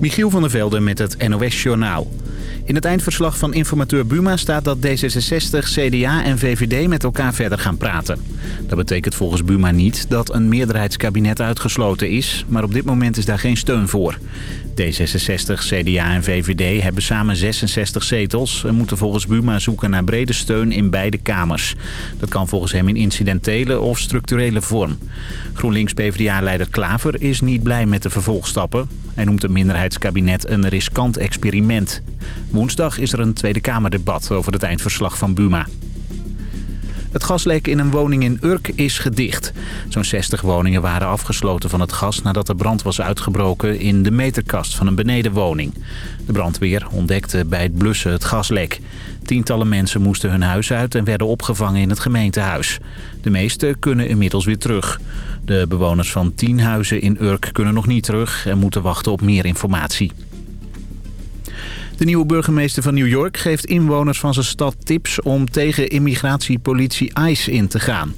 Michiel van der Velde met het NOS-journaal. In het eindverslag van informateur Buma staat dat D66, CDA en VVD met elkaar verder gaan praten. Dat betekent volgens Buma niet dat een meerderheidskabinet uitgesloten is, maar op dit moment is daar geen steun voor. D66, CDA en VVD hebben samen 66 zetels en moeten volgens Buma zoeken naar brede steun in beide kamers. Dat kan volgens hem in incidentele of structurele vorm. GroenLinks-PVDA-leider Klaver is niet blij met de vervolgstappen. Hij noemt een minderheidskabinet een riskant experiment. Woensdag is er een Tweede Kamerdebat over het eindverslag van Buma. Het gaslek in een woning in Urk is gedicht. Zo'n 60 woningen waren afgesloten van het gas nadat er brand was uitgebroken in de meterkast van een benedenwoning. De brandweer ontdekte bij het blussen het gaslek. Tientallen mensen moesten hun huis uit en werden opgevangen in het gemeentehuis. De meeste kunnen inmiddels weer terug. De bewoners van tien huizen in Urk kunnen nog niet terug en moeten wachten op meer informatie. De nieuwe burgemeester van New York geeft inwoners van zijn stad tips om tegen immigratiepolitie ICE in te gaan.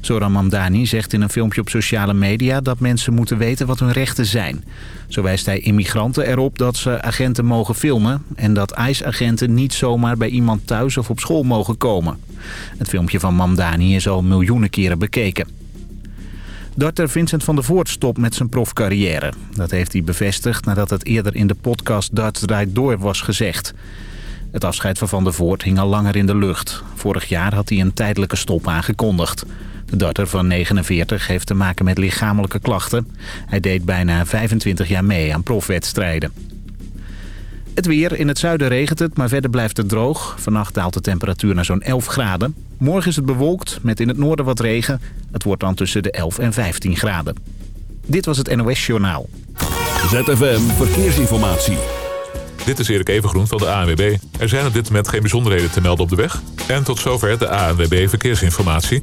Zoran Mamdani zegt in een filmpje op sociale media dat mensen moeten weten wat hun rechten zijn. Zo wijst hij immigranten erop dat ze agenten mogen filmen... en dat ICE-agenten niet zomaar bij iemand thuis of op school mogen komen. Het filmpje van Mamdani is al miljoenen keren bekeken. Darter Vincent van der Voort stopt met zijn profcarrière. Dat heeft hij bevestigd nadat het eerder in de podcast Darts draait door was gezegd. Het afscheid van Van der Voort hing al langer in de lucht. Vorig jaar had hij een tijdelijke stop aangekondigd. De darter van 49 heeft te maken met lichamelijke klachten. Hij deed bijna 25 jaar mee aan profwedstrijden. Het weer. In het zuiden regent het, maar verder blijft het droog. Vannacht daalt de temperatuur naar zo'n 11 graden. Morgen is het bewolkt, met in het noorden wat regen. Het wordt dan tussen de 11 en 15 graden. Dit was het NOS Journaal. ZFM Verkeersinformatie. Dit is Erik Evengroen van de ANWB. Er zijn op dit moment geen bijzonderheden te melden op de weg. En tot zover de ANWB Verkeersinformatie.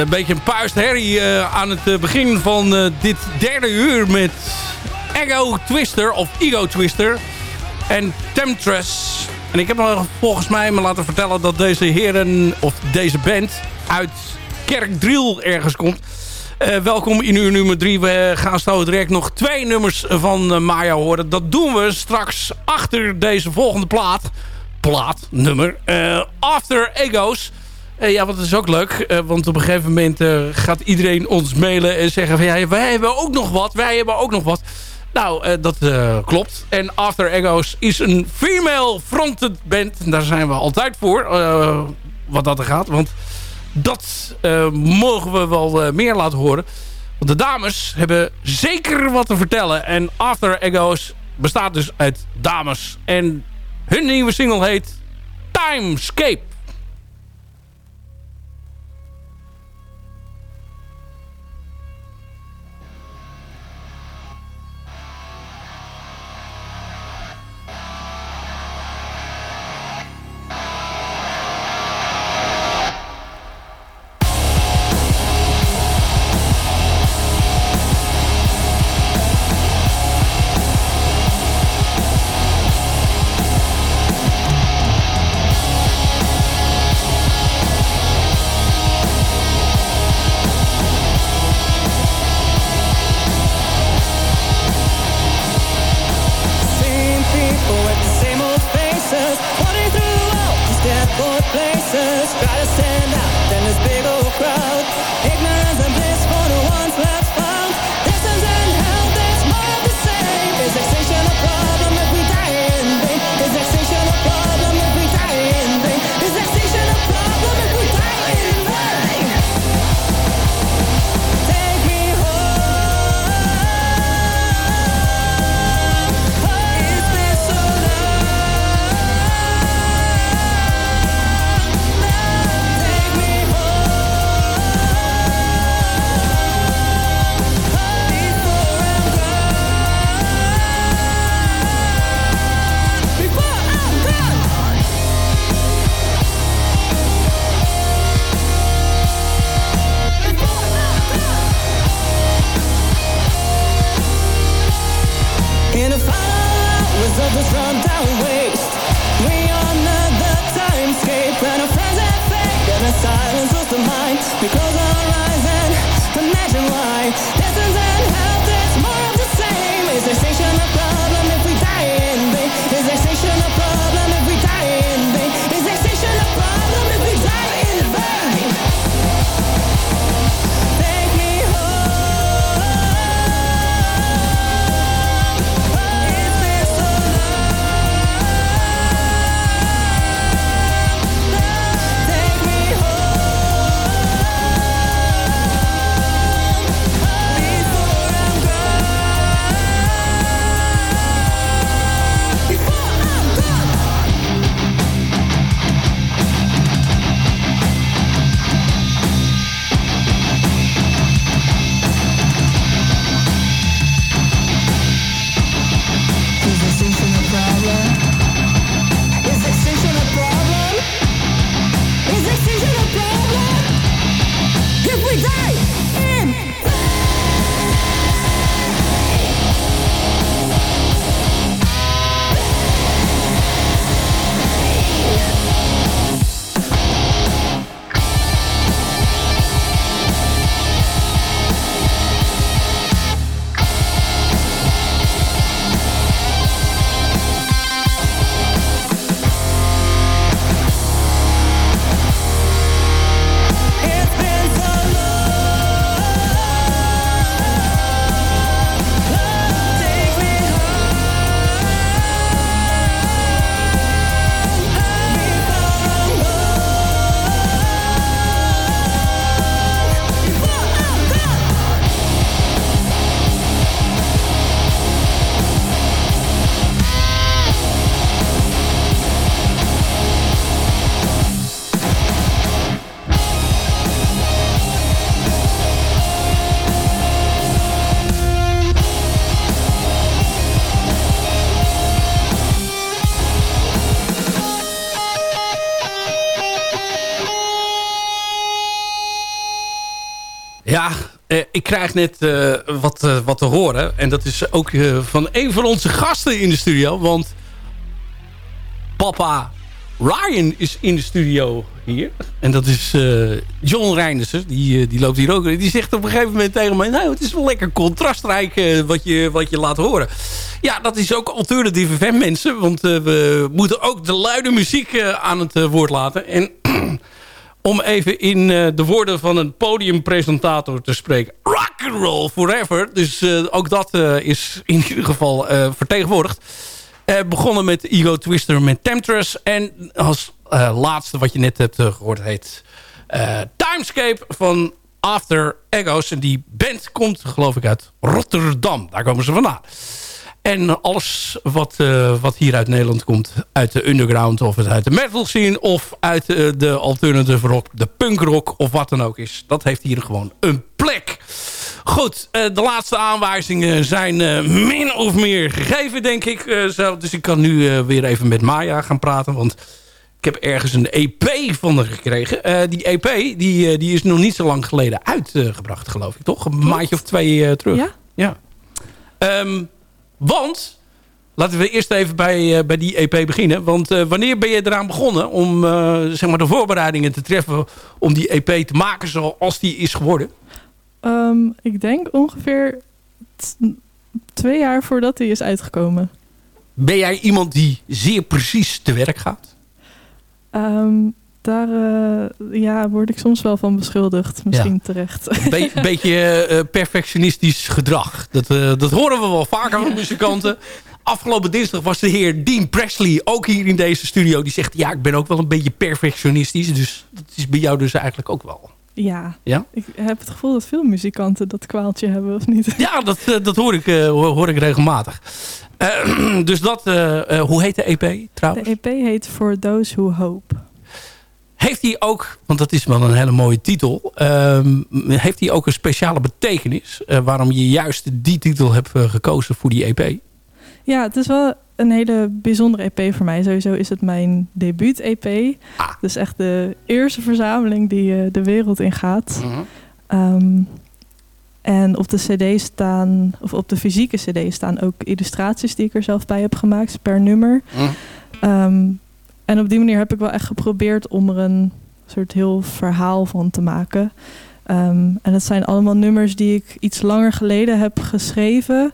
Een beetje een puistherrie uh, aan het begin van dit derde uur met Ego Twister of Ego Twister en Temptress. En ik heb me volgens mij me laten vertellen dat deze heren of deze band uit Kerkdriel ergens komt. Welkom in uur nummer 3. We gaan zo direct nog twee nummers van Maya horen. Dat doen we straks achter deze volgende plaat. Plaat, nummer. After Egos. Ja, want dat is ook leuk. want op een gegeven moment gaat iedereen ons mailen en zeggen van... Ja, wij hebben ook nog wat, wij hebben ook nog wat. Nou, dat klopt. En After Egos is een female fronted band. Daar zijn we altijd voor, wat dat er gaat. Want dat mogen we wel meer laten horen. Want de dames hebben zeker wat te vertellen. En After Egos bestaat dus uit dames. En hun nieuwe single heet Timescape. Ik krijg net wat, wat te horen. En dat is ook van een van onze gasten in de studio. Want papa Ryan is in de studio hier. En dat is John Reindersen. Die, die loopt hier ook. Die zegt op een gegeven moment tegen mij... Nou, het is wel lekker contrastrijk wat, je, wat je laat horen. Ja, dat is ook alternatieve fan mensen. Want we moeten ook de luide muziek aan het woord laten. En om even in uh, de woorden van een podiumpresentator te spreken. Rock and roll forever. Dus uh, ook dat uh, is in ieder geval vertegenwoordigd. begonnen met Ego Twister met Temptress. En als laatste wat je net hebt gehoord heet Timescape van After Egos. En die band komt geloof ik uit Rotterdam. Daar komen ze vandaan. En alles wat, uh, wat hier uit Nederland komt, uit de underground of uit de metal scene... of uit uh, de alternative rock, de punkrock of wat dan ook is... dat heeft hier gewoon een plek. Goed, uh, de laatste aanwijzingen zijn min of meer gegeven, denk ik. Zo, dus ik kan nu weer even met Maya gaan praten, want... Ik heb ergens een EP van haar gekregen. die EP die, die is nog niet zo lang geleden uitgebracht, geloof ik, toch? Een maandje of twee terug. Ja? Ja. Um, want, laten we eerst even bij, uh, bij die EP beginnen. Want uh, wanneer ben je eraan begonnen om uh, zeg maar de voorbereidingen te treffen... om die EP te maken zoals die is geworden? Um, ik denk ongeveer twee jaar voordat die is uitgekomen. Ben jij iemand die zeer precies te werk gaat? Um, daar uh, ja, word ik soms wel van beschuldigd. Misschien ja. terecht. Een Be beetje uh, perfectionistisch gedrag. Dat, uh, dat horen we wel vaker van muzikanten. Afgelopen dinsdag was de heer Dean Presley ook hier in deze studio. Die zegt, ja, ik ben ook wel een beetje perfectionistisch. Dus dat is bij jou dus eigenlijk ook wel. Ja. ja, ik heb het gevoel dat veel muzikanten dat kwaaltje hebben, of niet? Ja, dat, dat hoor, ik, hoor ik regelmatig. dus dat, hoe heet de EP trouwens? De EP heet For Those Who Hope. Heeft hij ook, want dat is wel een hele mooie titel... Um, heeft hij ook een speciale betekenis... Uh, waarom je juist die titel hebt uh, gekozen voor die EP? Ja, het is wel een hele bijzondere EP voor mij. Sowieso is het mijn debuut-EP. Ah. Dus echt de eerste verzameling die uh, de wereld in gaat. Uh -huh. um, en op de cd staan, of op de fysieke cd staan ook illustraties die ik er zelf bij heb gemaakt, per nummer. Um, en op die manier heb ik wel echt geprobeerd om er een soort heel verhaal van te maken. Um, en dat zijn allemaal nummers die ik iets langer geleden heb geschreven.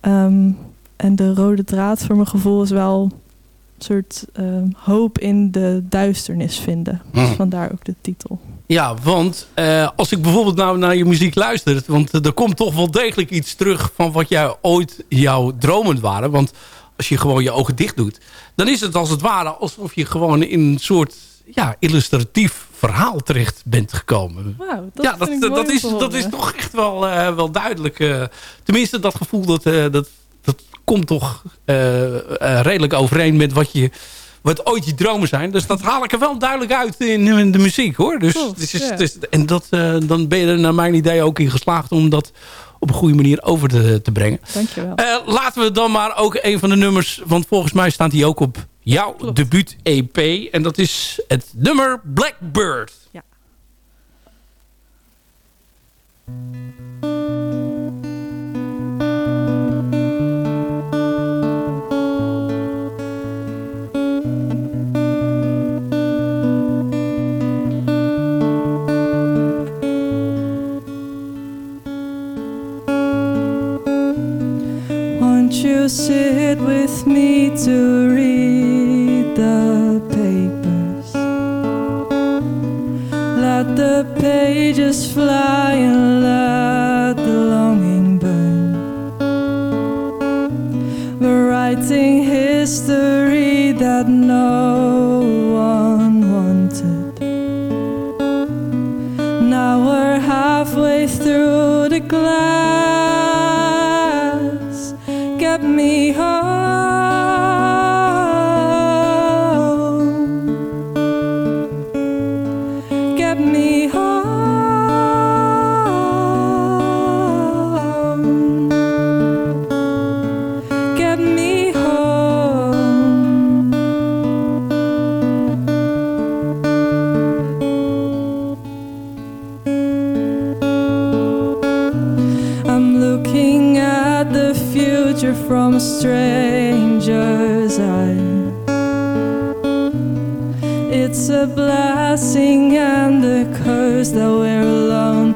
Um, en de rode draad voor mijn gevoel is wel een soort um, hoop in de duisternis vinden. Dus vandaar ook de titel. Ja, want uh, als ik bijvoorbeeld nou naar je muziek luister... want uh, er komt toch wel degelijk iets terug van wat jij ooit jouw dromen waren. Want als je gewoon je ogen dicht doet... dan is het als het ware alsof je gewoon in een soort ja, illustratief verhaal terecht bent gekomen. Wow, dat ja, dat, dat, is, dat is toch echt wel, uh, wel duidelijk. Uh, tenminste, dat gevoel dat, uh, dat, dat komt toch redelijk overeen met wat je wat ooit je dromen zijn. Dus dat haal ik er wel duidelijk uit in, in de muziek hoor. Dus, Klopt, dus, ja. dus, en dat, dan ben je er naar mijn idee ook in geslaagd om dat op een goede manier over te, te brengen. Dankjewel. Uh, laten we dan maar ook een van de nummers... want volgens mij staat die ook op jouw debuut-EP. En dat is het nummer Blackbird. Ja. You sit with me to read the papers? Let the pages fly and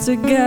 to.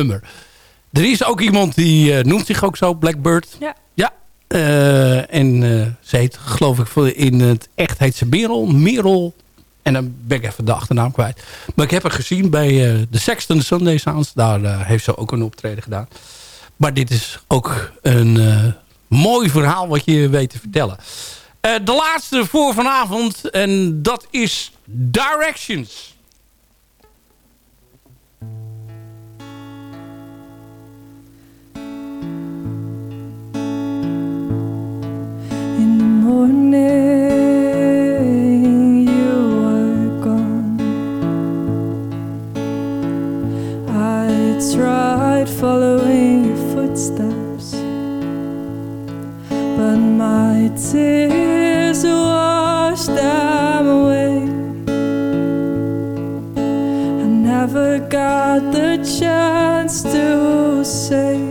Nummer. Er is ook iemand die eh, noemt zich ook zo, Blackbird. Ja. Ja. eh, en eh, ze heet, geloof ik, in het echt heet ze Merel. Merel. En dan ben ik even de achternaam kwijt. Maar ik heb haar gezien bij de Sexton Sunday Sounds. Daar heeft ze ook een optreden gedaan. Maar dit is ook een mooi verhaal wat je weet te vertellen. De laatste voor vanavond. En dat is Directions. Morning, you were gone. I tried following your footsteps, but my tears washed them away. I never got the chance to say.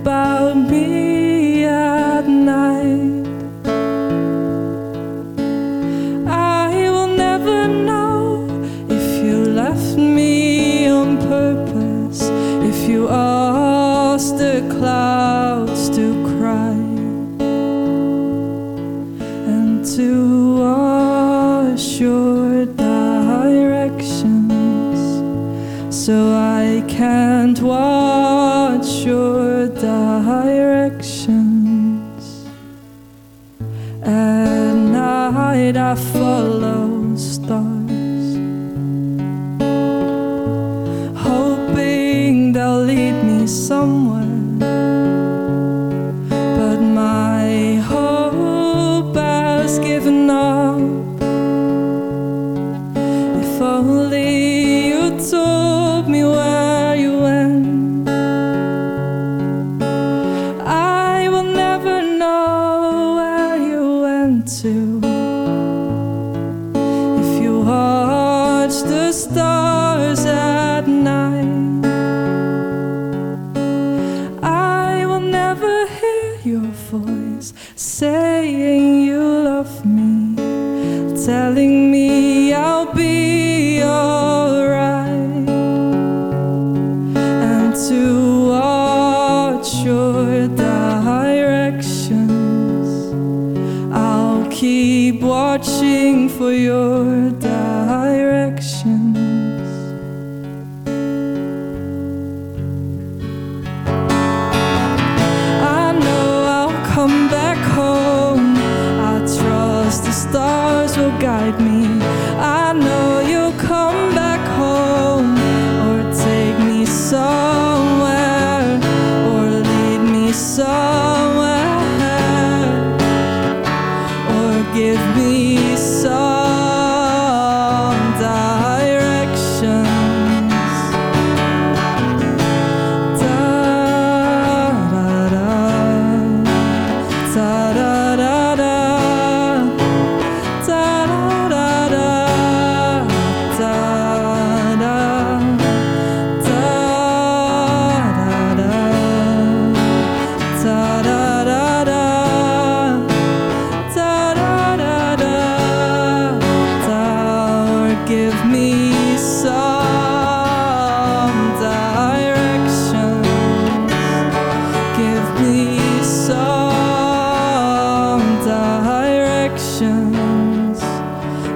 About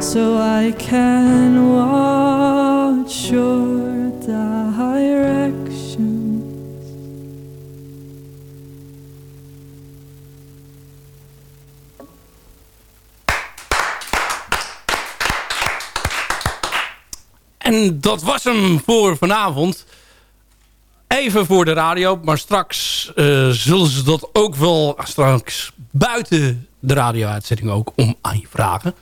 so I can watch your directions. En dat was hem voor vanavond. Even voor de radio, maar straks eh, zullen ze dat ook wel straks buiten de radio-uitzending ook om aan je vragen.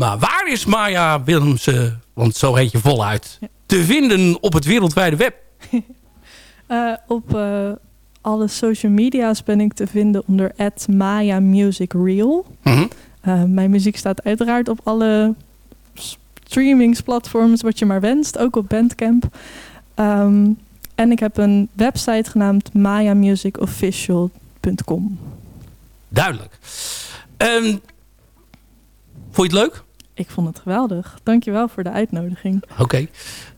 Maar waar is Maya Willemsen, want zo heet je voluit, te vinden op het wereldwijde web? Eh, op eh, alle social media's ben ik te vinden onder Maya Music Reel. Mhm. Eh, mijn muziek staat uiteraard op alle streamingsplatforms wat je maar wenst, ook op Bandcamp. Ehm, en ik heb een website genaamd mayamusicofficial.com. Duidelijk. Ehm, vond je het leuk? Ik vond het geweldig. Dankjewel voor de uitnodiging. Oké.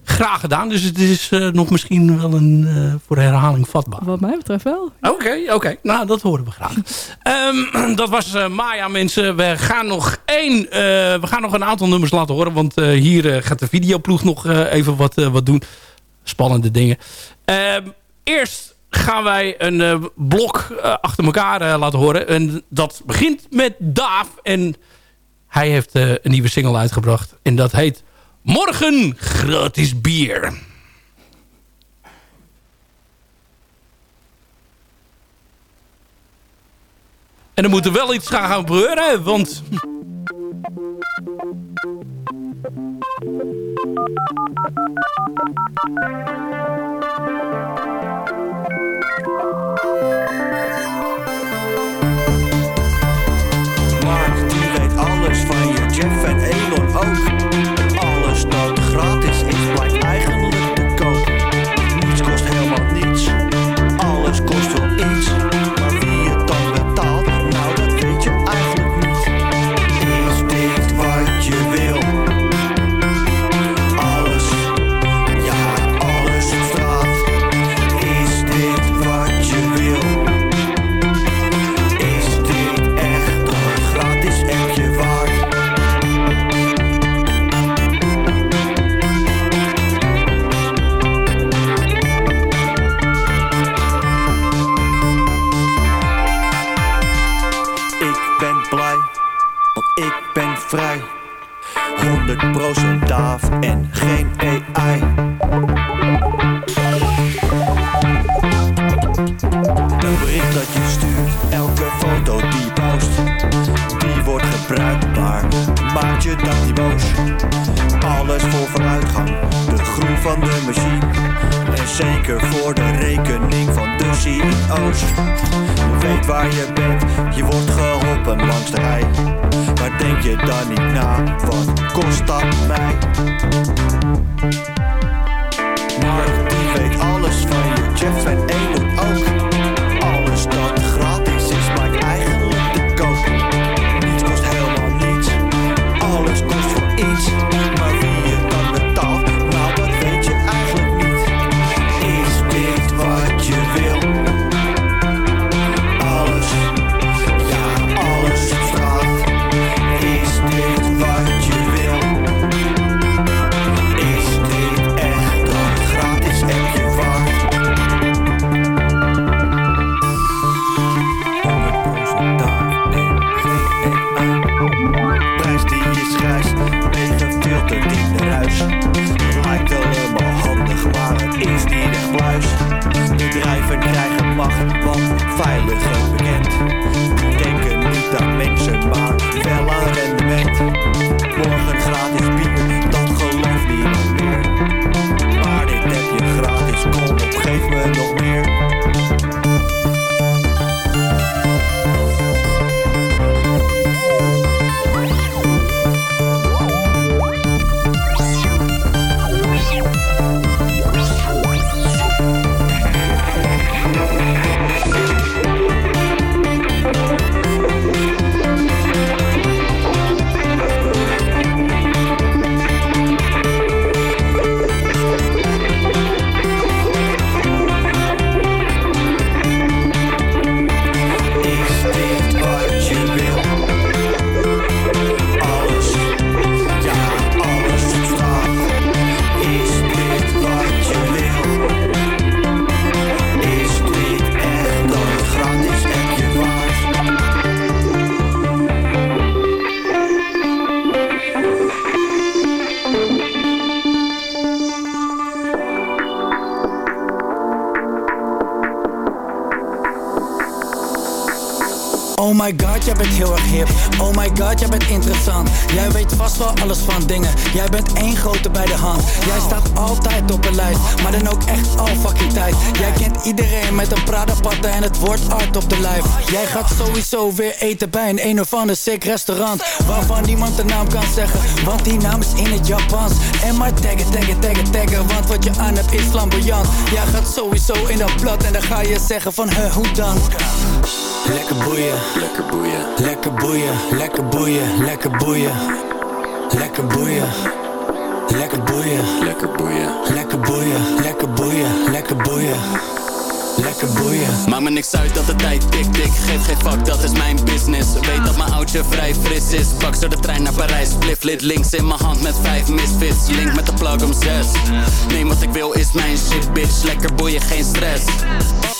Graag gedaan. Dus het is eh, nog misschien wel een eh, voor herhaling vatbaar. Wat mij betreft wel. Oké, oké. Nou, dat horen we graag. Ehm, dat was eh, Maya, mensen. We gaan nog één... we gaan nog een aantal nummers laten horen. Want hier gaat de videoploeg nog even wat, wat doen. Spannende dingen. Ehm, eerst gaan wij een blok achter elkaar laten horen. En dat begint met Daaf. En hij heeft eh, een nieuwe single uitgebracht. En dat heet Morgen Gratis Bier. En er moet er wel iets gaan gebeuren, want... Jeff en Elon ook. Voor de rekening van de CEO's. Je weet waar je bent, je wordt geholpen langs de rij. Maar denk je dan niet na, wat kost dat mij? een Prada patta en het wordt art op de lijf Jij gaat sowieso weer eten bij een een of ander sick restaurant Waarvan niemand de naam kan zeggen, want die naam is in het Japans En maar taggen, taggen, taggen, taggen, want wat je aan hebt is flamboyant Jij gaat sowieso in dat blad en dan ga je zeggen van hè, hoe dan? Lekker boeien, lekker boeien, lekker boeien, lekker boeien, lekker boeien Lekker boeien Lekker boeien, lekker boeien, lekker boeien, lekker boeien, lekker boeien. Lekker boeien Maakt me niks uit dat de tijd tikt Ik geef geen fuck, dat is mijn business Weet dat mijn oudje vrij fris is Pak zo de trein naar Parijs Spliflit links in mijn hand met vijf misfits Link met de plug om zes Neem wat ik wil is mijn shit bitch Lekker boeien, geen stress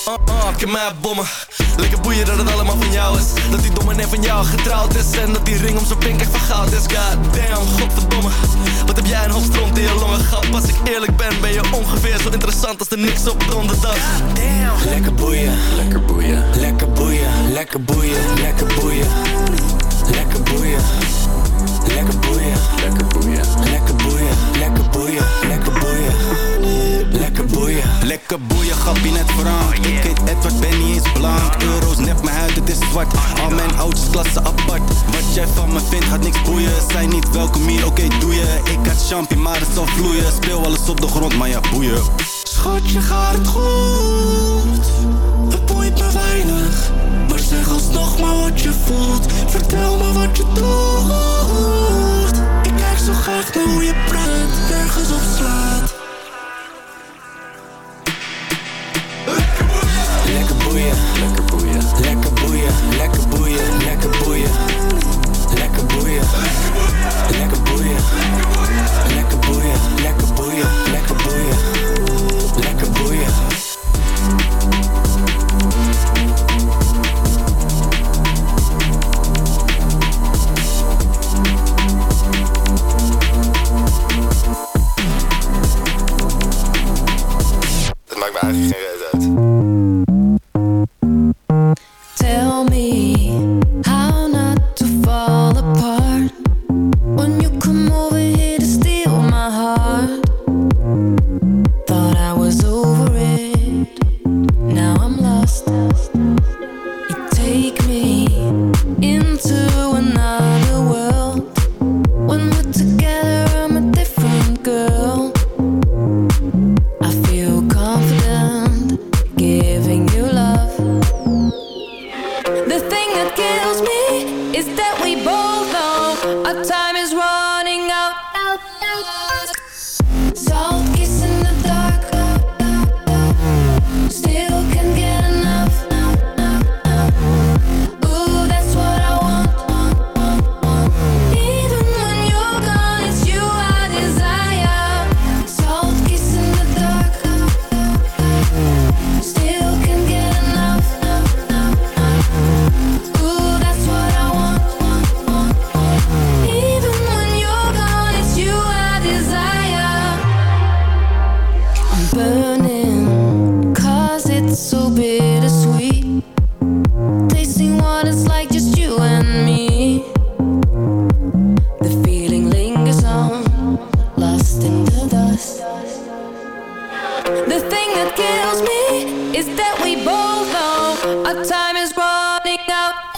Oh, oh, ik mij bommen. Lekker boeien dat het allemaal van jou is. Dat die domme net van jou getrouwd is. En dat die ring om zijn pink echt van goud is. God damn, godverdomme. Wat heb jij een stront in je longen gehad? Als ik eerlijk ben, ben je ongeveer zo interessant als er niks op de donderdag. Damn down. Lekker boeien, lekker boeien, lekker boeien, lekker boeien, lekker boeien, lekker boeien. Lekker boeien, lekker boeien, lekker boeien, lekker boeien, lekker boeien, lekker boeien. Lekker boeien, grappie net Frank. Ik heet Edward, ben niet eens blank. Euro's nep mijn huid, het is zwart. Al mijn oudjes klassen apart. Wat jij van me vindt gaat niks boeien. Zijn niet welkom hier, oké doe je. Ik had champagne, maar het zal vloeien. Speel alles op de grond, maar ja boeien. Schatje, gaat het goed? Het boeit me weinig. Maar zeg alsnog maar wat je voelt. Vertel me wat je doet. Ik kijk zo graag naar hoe je praat, nergens op slaat. Lekker boeien, lekker boeien, lekker boeien, lekker boeien, lekker boeien, lekker boeien, lekker boeien, lekker both know our time is running out.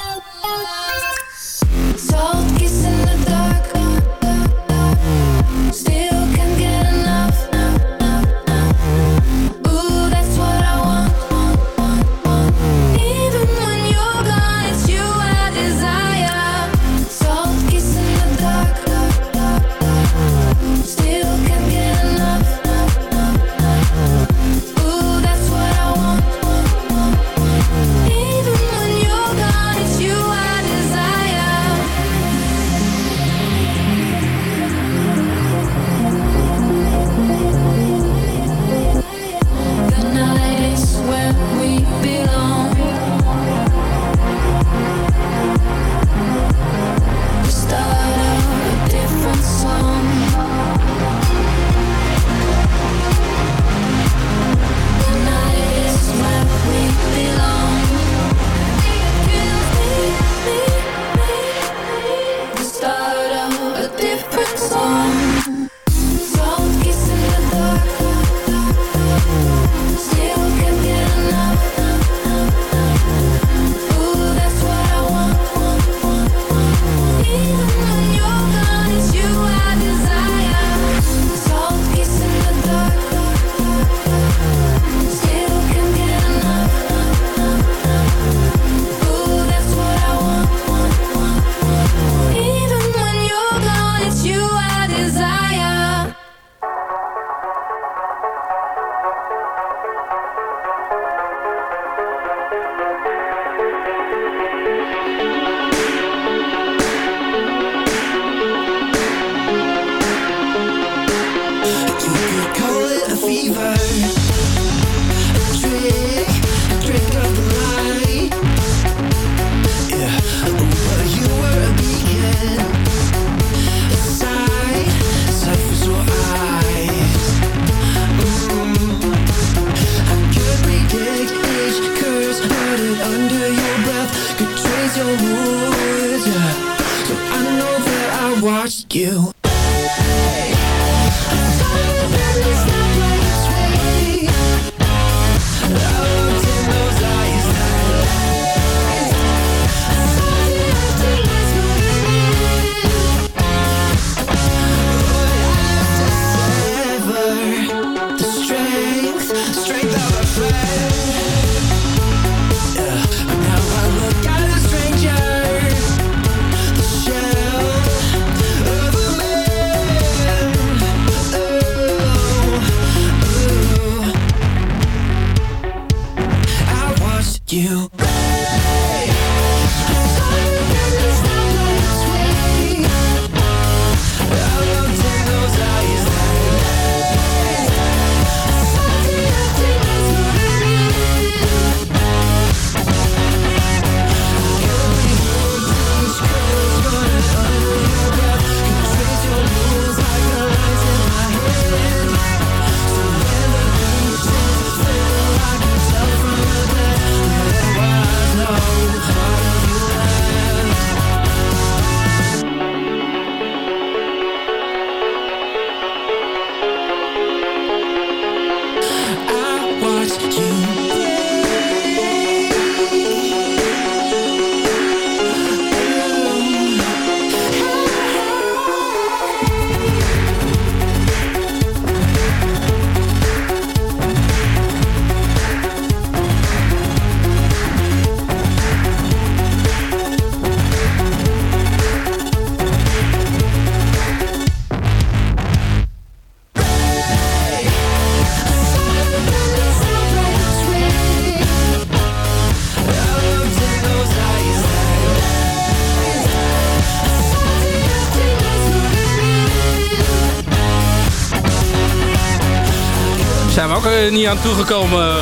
Eh, niet aan toegekomen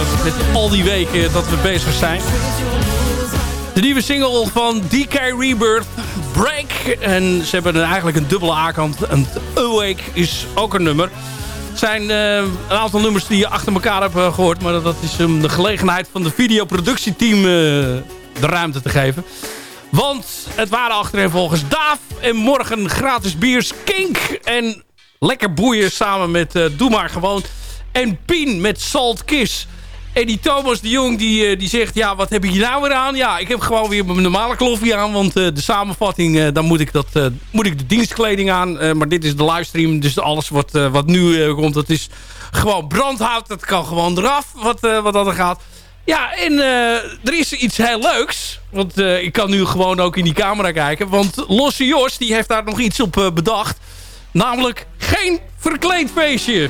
al die weken dat we bezig zijn. De nieuwe single van DK Rebirth, Break. En ze hebben eigenlijk een dubbele A-kant. En Awake is ook een nummer. Het zijn eh, een aantal nummers die je achter elkaar hebt eh, gehoord. Maar dat is om de gelegenheid van de videoproductieteam de ruimte te geven. Want het waren achterin volgens Daaf. En morgen gratis biers Kink. En lekker boeien samen met Doe Maar Gewoon. En Pien met Salt Kiss. En die Thomas de Jong die, eh, die zegt... Ja, wat heb ik hier nou weer aan? Ja, ik heb gewoon weer mijn normale kloffie aan. Want eh, de samenvatting, eh, dan moet ik, dat, moet ik de dienstkleding aan. Maar dit is de livestream. Dus alles wat, wat nu komt, dat is gewoon brandhout. Dat kan gewoon eraf, wat, wat dat er gaat. Ja, en er is iets heel leuks. Want ik kan nu gewoon ook in die camera kijken. Want Losse Jos, die heeft daar nog iets op bedacht. Namelijk geen verkleedfeestje.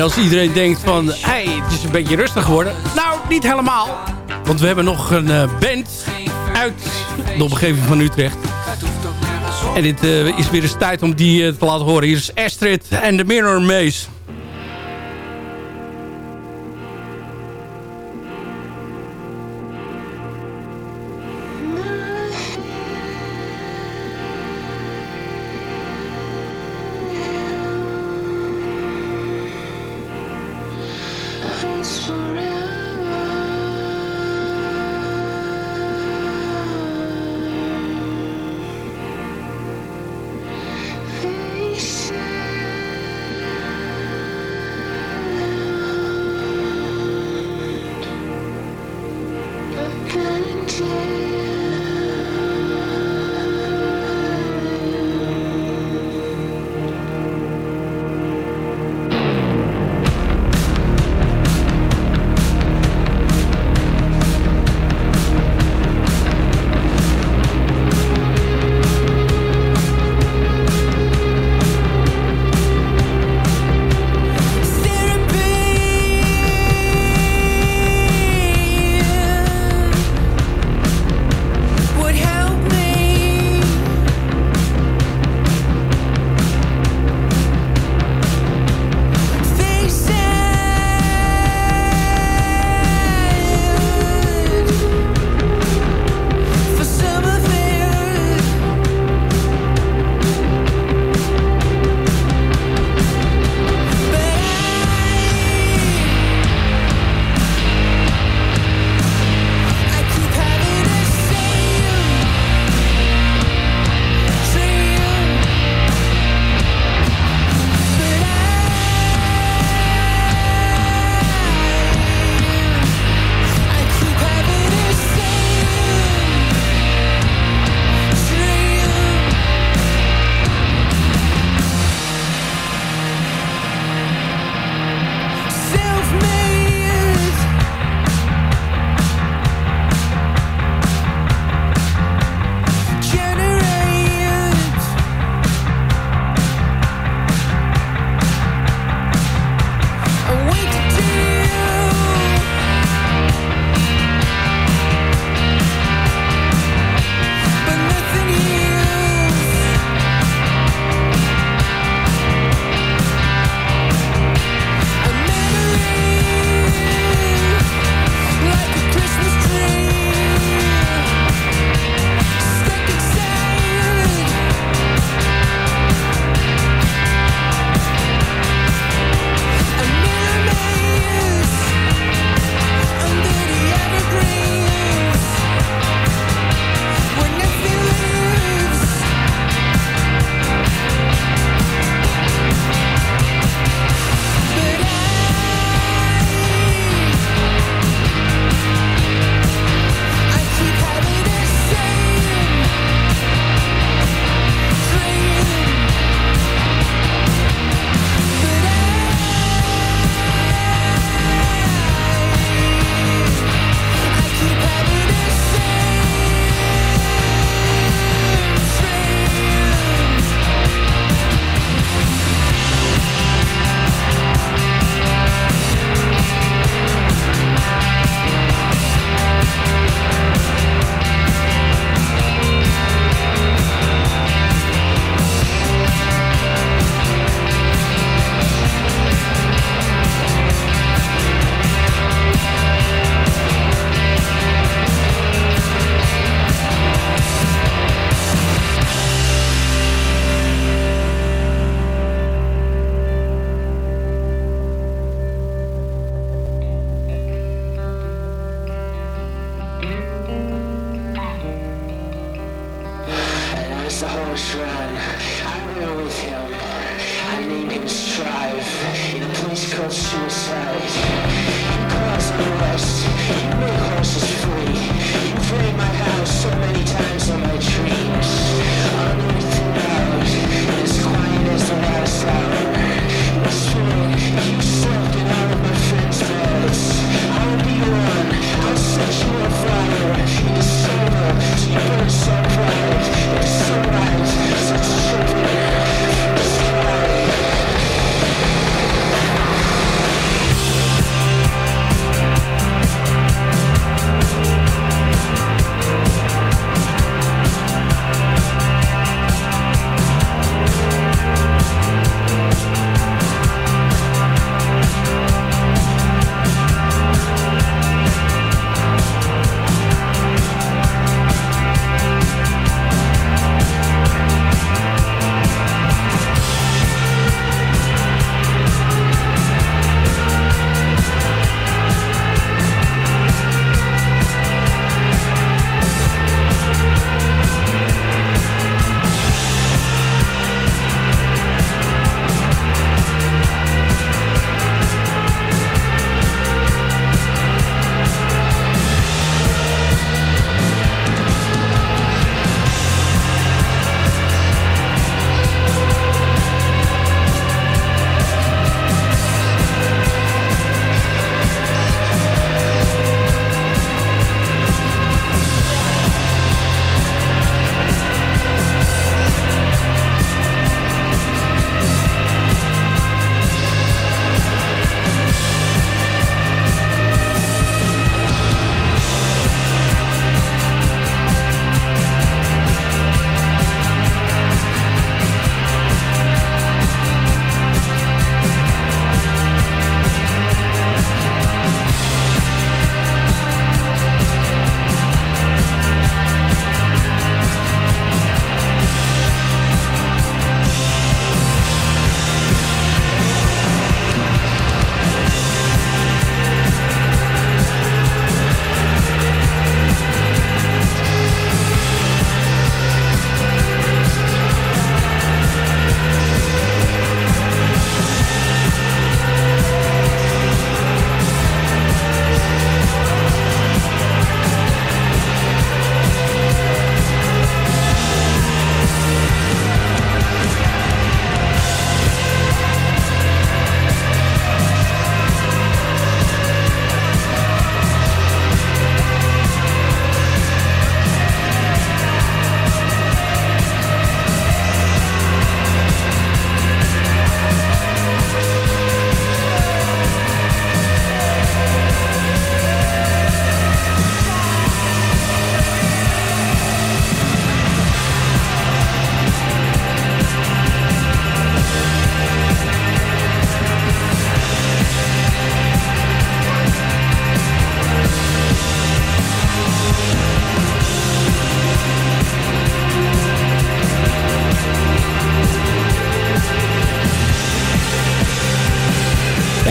En als iedereen denkt van, hé, hey, het is een beetje rustig geworden. Nou, niet helemaal. Want we hebben nog een eh, band uit de omgeving van Utrecht. En dit eh, is weer eens tijd om die eh, te laten horen. Hier is Astrid en de Mirror Maze. place.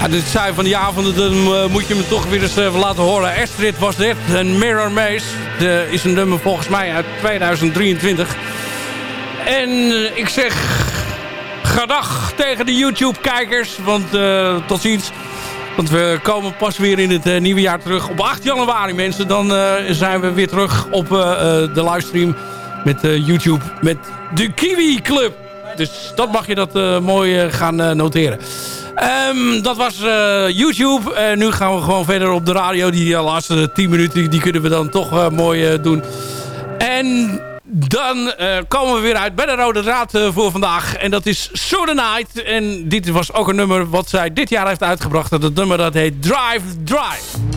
Dit zijn van die avonden, dan eh, moet je me toch weer eens even laten horen. Astrid was dit, een Mirror Maze. De, is een nummer volgens mij uit 2023. En eh, ik zeg gedag tegen de YouTube-kijkers, want eh, tot ziens. Want we komen pas weer in het eh, nieuwe jaar terug. Op 8 januari mensen, dan eh, zijn we weer terug op eh, eh, de livestream met eh, YouTube. Met de Kiwi Club. Dus dat mag je dat eh, mooi eh, gaan eh, noteren. Ehm, dat was YouTube. Nu gaan we gewoon verder op de radio. Die laatste 10 minuten die kunnen we dan toch mooi doen. En dan komen we weer uit bij de Rode Draad eh, voor vandaag. En dat is So Night. En dit was ook een nummer wat zij dit jaar heeft uitgebracht. Dat nummer dat heet Drive. Drive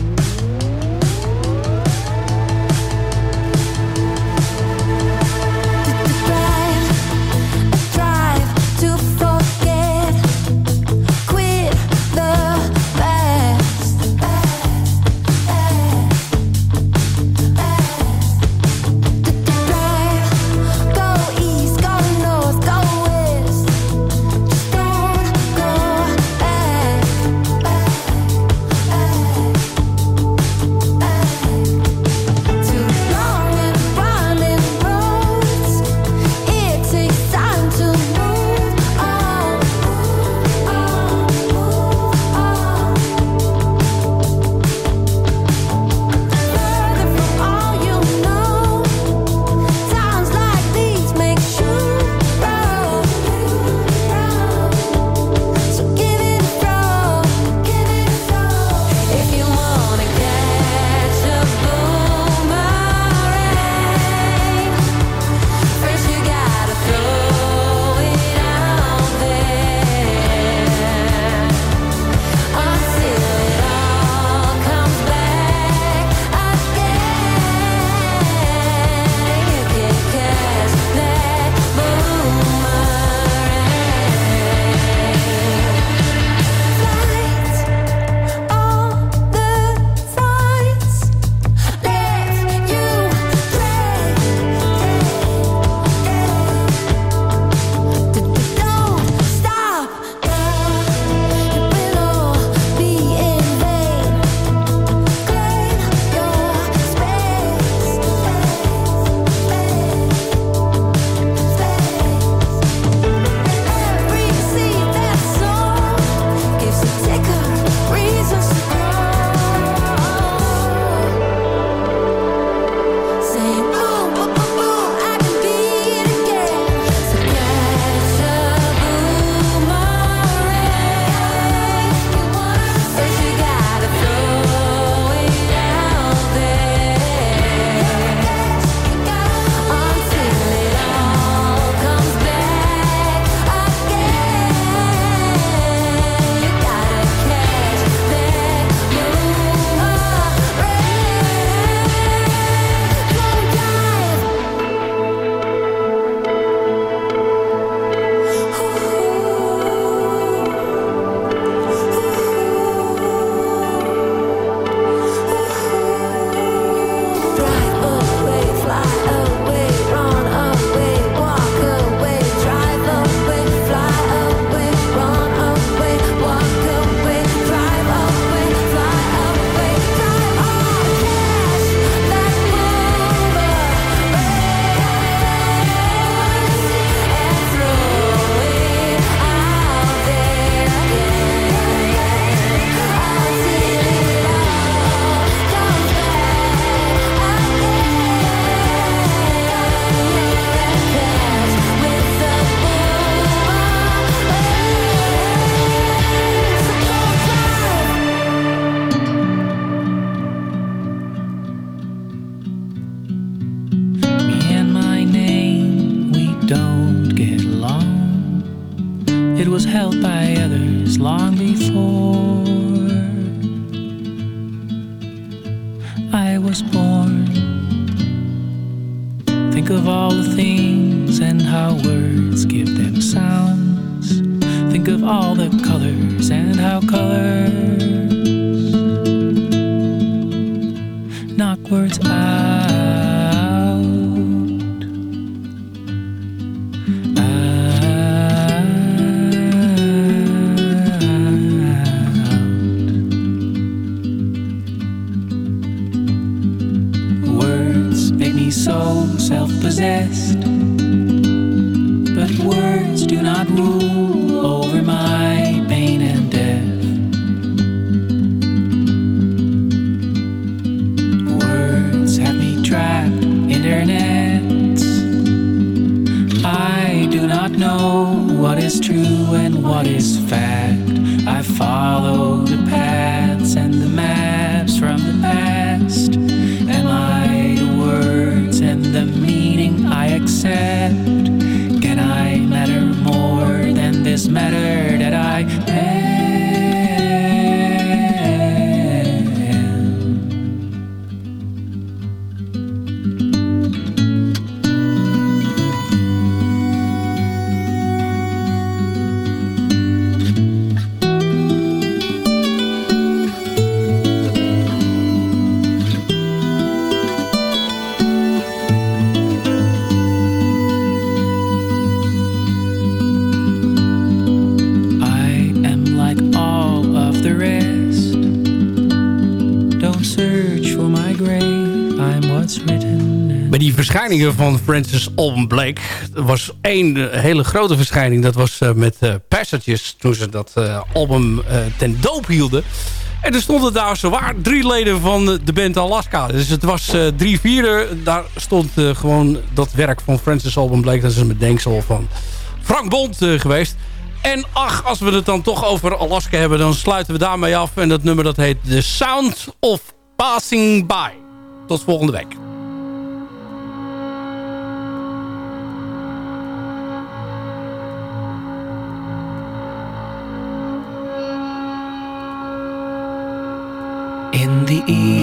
van Francis Alban Blake... er was één eh, hele grote verschijning. Dat was eh, met eh, Passages. Toen ze dat album ten doop hielden. En er stonden daar zowaar drie leden van de band Alaska. Dus het was drie vierde. Daar stond gewoon dat werk van Francis Alban Blake. Dat is een bedenksel van Frank Bond geweest. En ach, als we het dan toch over Alaska hebben... dan sluiten we daarmee af. En dat nummer dat heet The Sound of Passing By. Tot volgende week. In